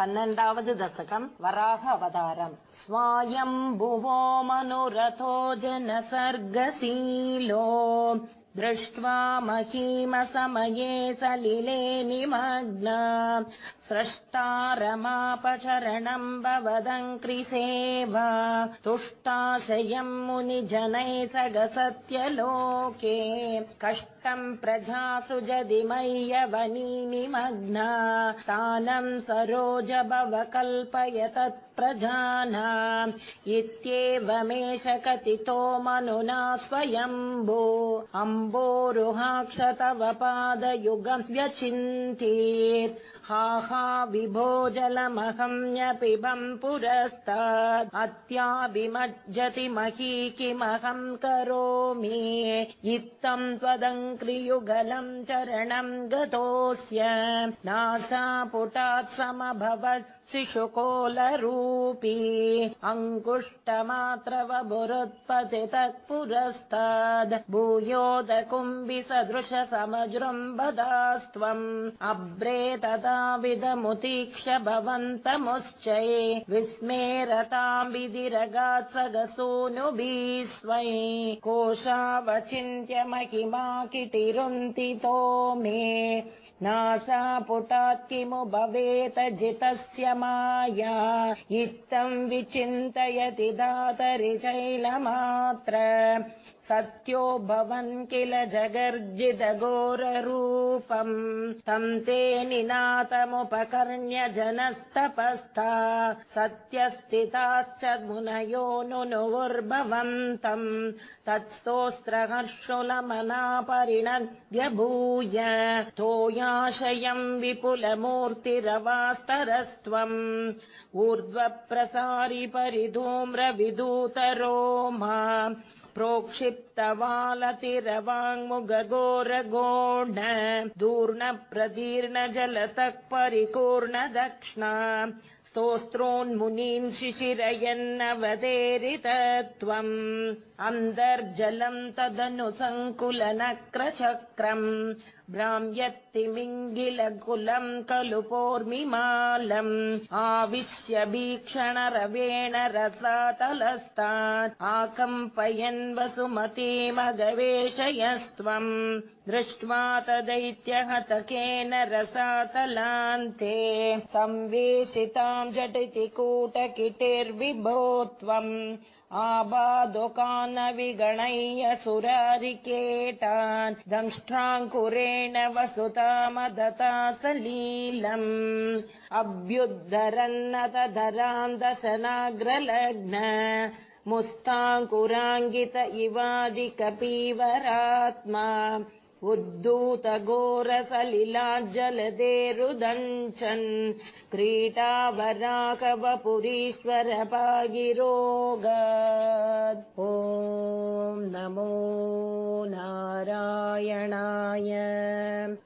पन्नण्डावद् दशकम् वराह अवतारम् स्वायम्भुवो मनुरथो जनसर्गशीलो दृष्ट्वा महीमसमये सलिले निमग्ना। स्रष्टारमापचरणम् भवदङ्क्रिसेवा तुष्टाशयम् मुनिजनैः सगसत्यलोके। कष्टम् प्रजासु जदिमय्यवनी निमग्ना। स्थानम् सरोज भव कल्पय तत्प्रजाना। इत्येवमेष कथितो मनुना अम्बोरुहाक्ष तव पादयुगम् व्यचिन्तेत्। हा हा विभो जलमहम्यपिबम् पुरस्तात्। अत्याभिमज्जति मही किमहम् करोमि। इत्थम् त्वदङ्क्रियुगलम् चरणम् गतोऽस्य। नासा पुटात् समभवत् शिशुकोलरूपी। अङ्कुष्टमात्रवबुरुत्पतितः पुरस्ताद् भूयोदकुम्भि सदृश समजृम्बदास्त्वम् अभ्रे तदा विदमुतीक्ष भवन्तमुश्चये विस्मेरताम् विधिरगात् सगसूनुभिस्वै कोशावचिन्त्य महिमा किटिरुन्तितो मे नासा पुटात् किमु भवेत जितस्य माया। इत्थम् विचिन्तयति दातरि चैलमात्र सत्यो भवन् किल जगर्जितघोररूपम्। तम् ते निनातमुपकर्ण्य जनस्तपस्था। सत्यस्थिताश्च मुनयो नुनुवुर्भवन्तम् तत्स्तोस्त्रहर्षुलमना परिणद्यभूय तोयाशयम् विपुलमूर्तिरवास्तरस्त्वम् ऊर्ध्वप्रसारि परिधूम्रविदूतरो मा प्रोक्षिप्तवालतिरवाङ्मुगोरगोण दूर्णप्रदीर्ण जलतः परिपूर्ण दक्ष्णा स्तोस्त्रोन्मुनीन् शिशिरयन्नवदेरित त्वम् अन्तर्जलम् तदनु सङ्कुलनक्रचक्रम् भ्राम्यत्तिमिङ्गिलकुलम् खलु पोर्मिमालम् आविश्य भीक्षण रवेण आकम्पयन् वसुमतीमगवेशयस्त्वम् दृष्ट्वा तदैत्यहतकेन रसातलान्ते। संवेशिताम् झटिति कूटकिटिर्विभो त्वम् आबादुकान विगणय्य सुरारिकेटान् दंष्ट्राङ्कुरेण वसुतामदता सलीलम् अभ्युद्धरन्नतधरान् दशनाग्रलग्न मुस्ताङ्कुराङ्गित इवादिकपीवरात्मा उद्धूतघोरसलिलाज्जलदेरुदञ्चन् क्रीडावराकवपुरीश्वर पागिरोगा